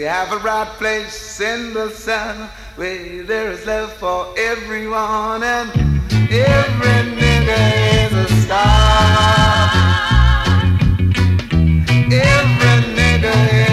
We have a right place in the sun where there is love for everyone and every nigga is a star. Every nigga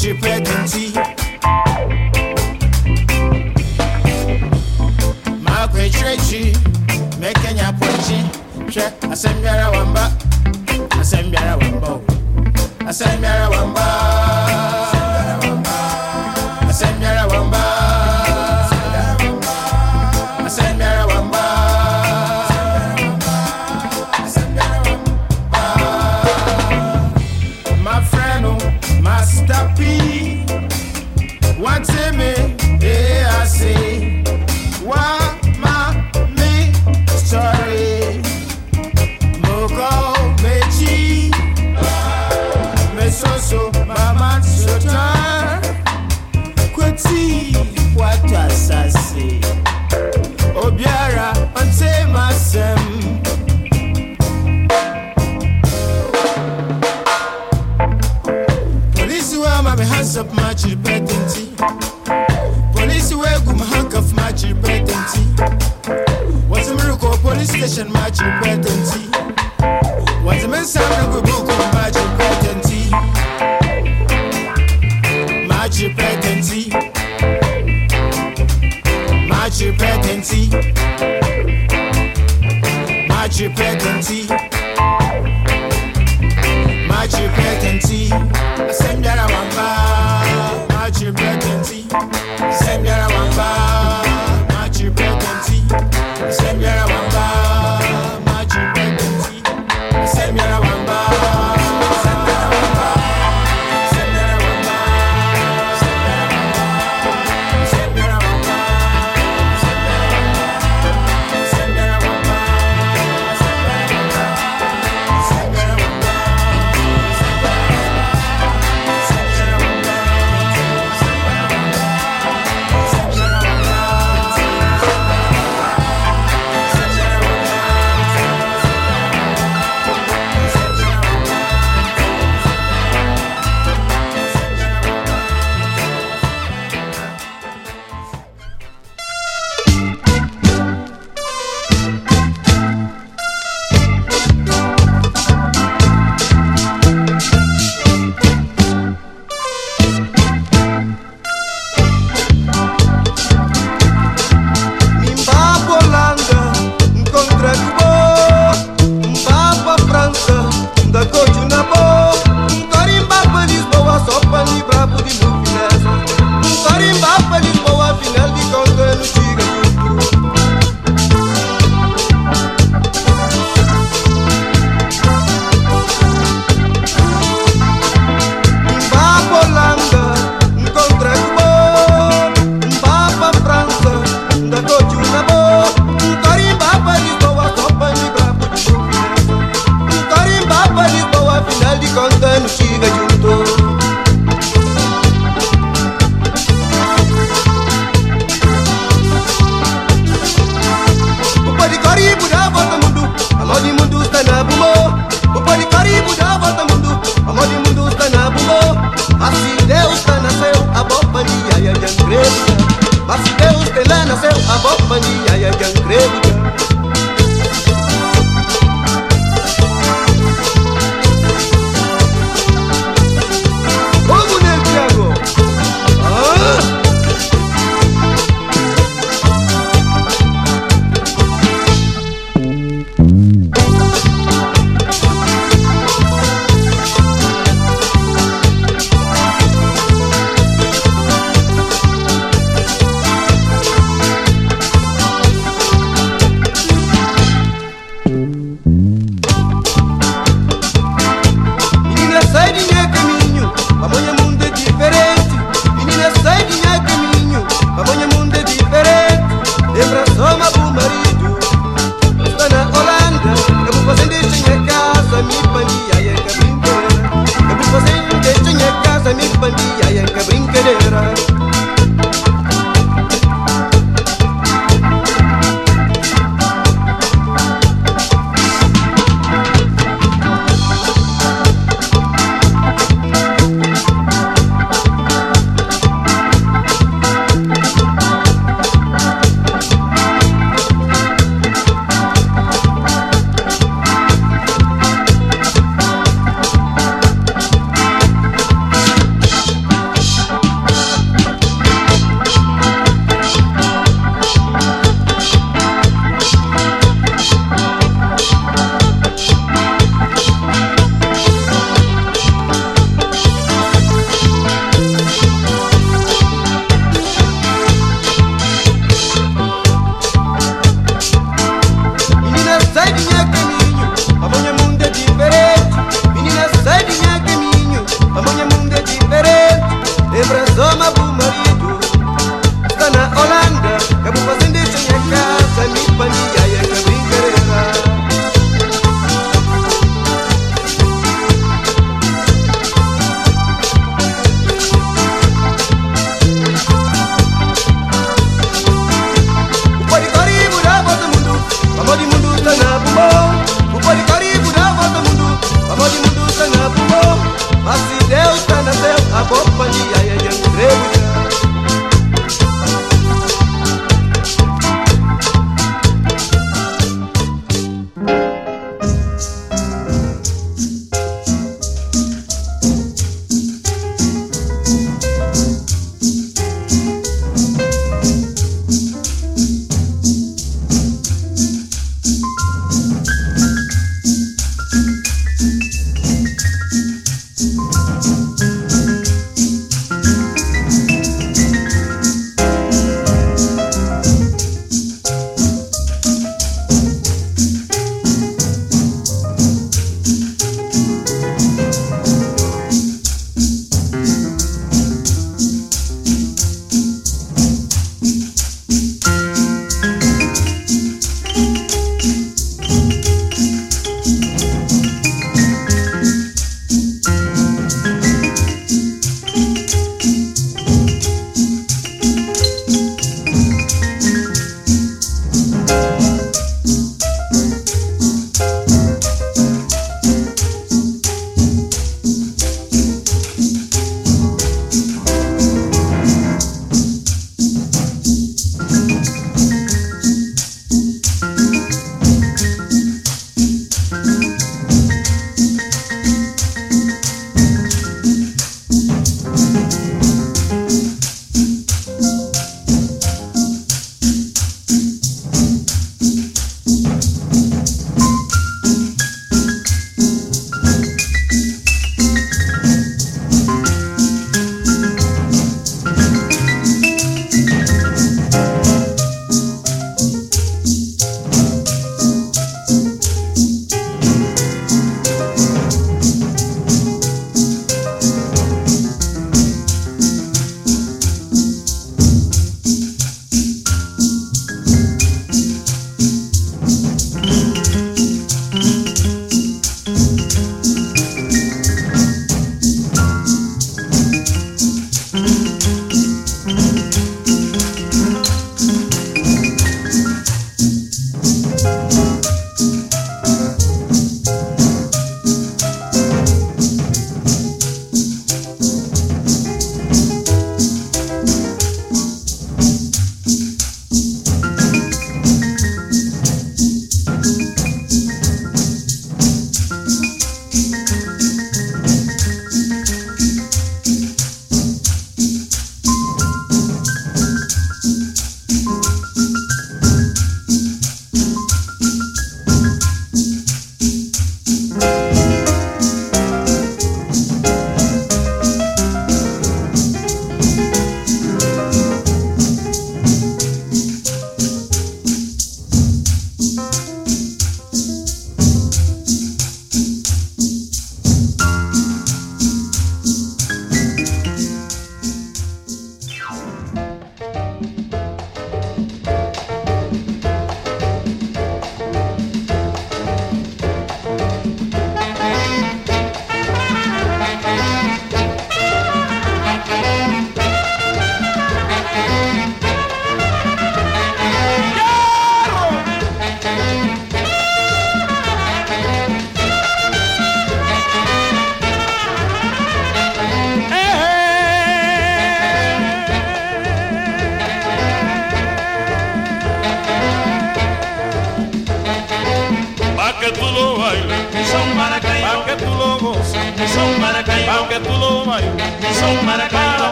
tu peux te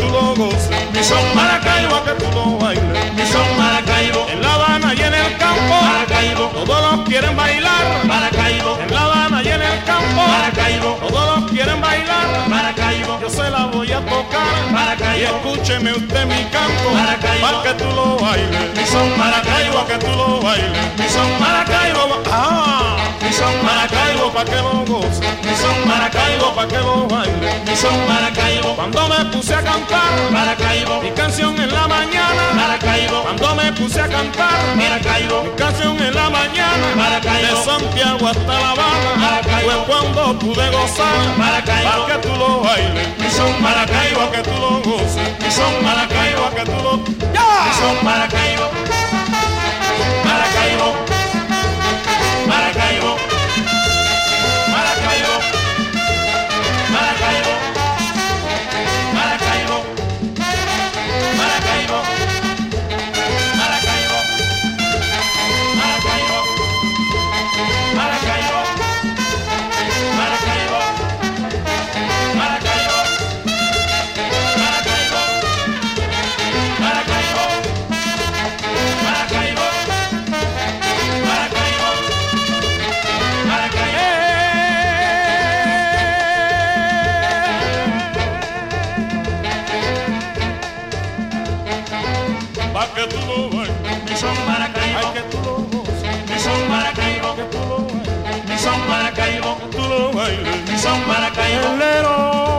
tú lo goces, mi son Maracaibo, que tú lo bailes, mi son Maracaibo, en La Habana y en el campo, Maracaibo, todos los quieren bailar, Maracaibo, en La Habana y en el campo, Maracaibo, todos los quieren bailar, Maracaibo, yo se la voy a tocar, Maracaibo, y escúcheme usted mi canto, Maracaibo, para que tú lo bailes, mi son Maracaibo, que tú lo bailes, mi son Maracaibo, ah, mi son Maracaibo, pa' que lo goce, mi son Maracaibo, pa' que lo baile, mi son Maracaibo, cuando me puse a cantar, Maracaibo, mi canción en la mañana, Maracaibo, cuando me puse a cantar, Maracaibo, mi canción en la mañana, Maracaibo, de Santiago hasta La Habana, Maracaibo, fue cuando pude gozar, Maracaibo, que tú lo bailes, mi son Maracaibo, que tú lo goces, mi son Maracaibo, que tú lo, mi son Maracaibo, baile, mi son maracayolero.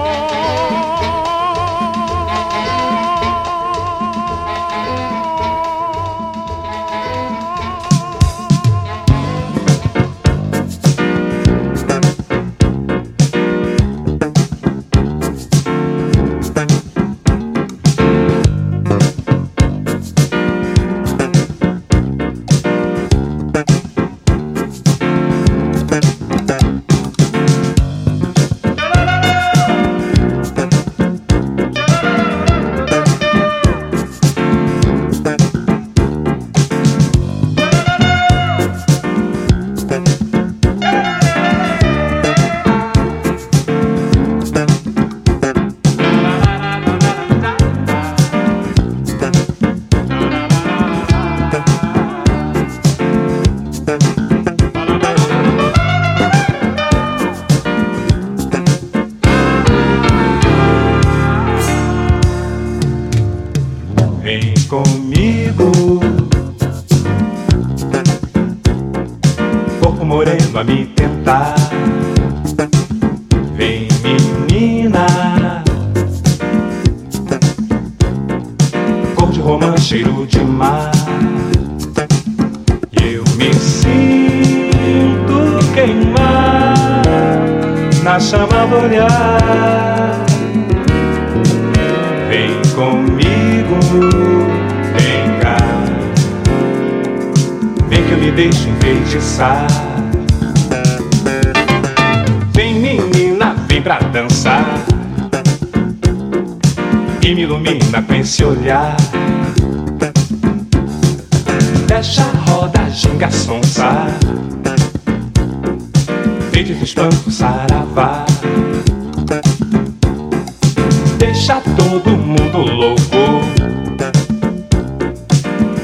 Deixa todo mundo louco.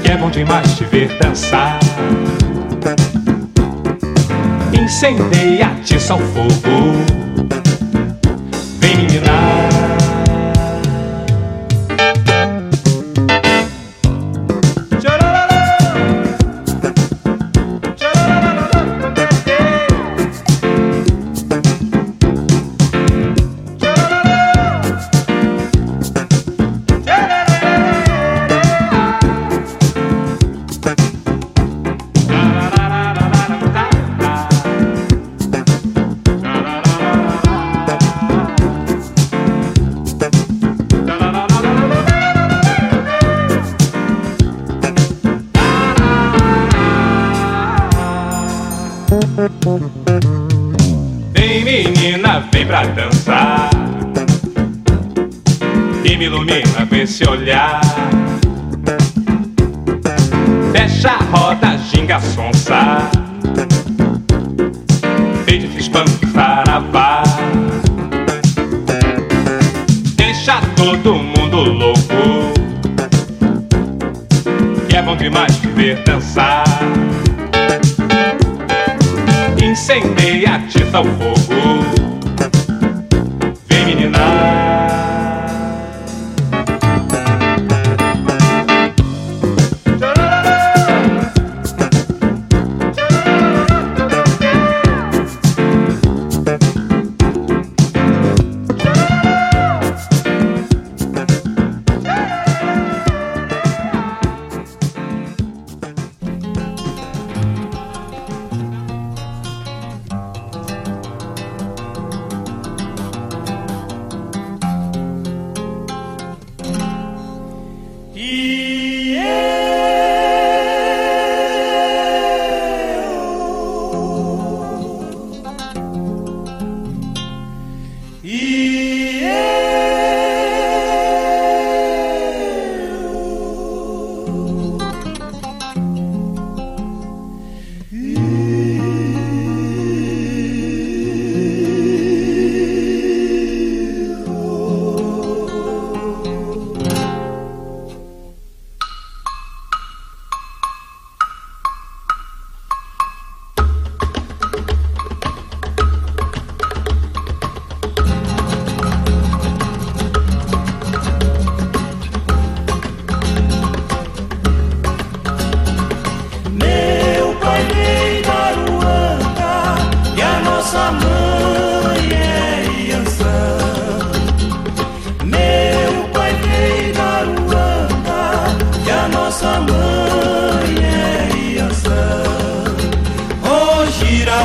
Que é bom demais te ver dançar. Incendeia, atiça o fogo.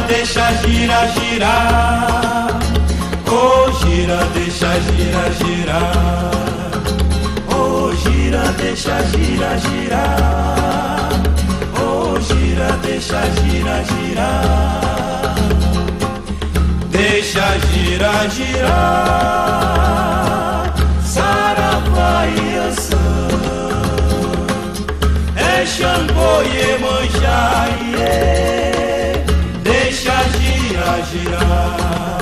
Deixa, gira, girar. Oh, gira, deixa, gira, girar. Oh, gira, deixa, gira, girar. Oh, gira, deixa, gira, girar. Deixa girar, girar. Saravá e Ançã. É Xangô e Emanjá, iê girar.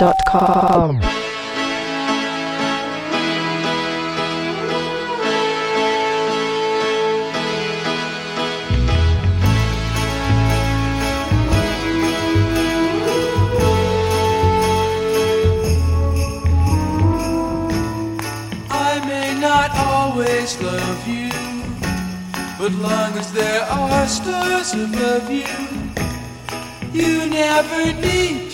lemellotron.com. I may not always love you, but long as there are stars above you, you never need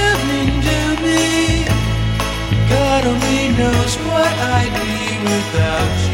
God only knows what I'd be without you.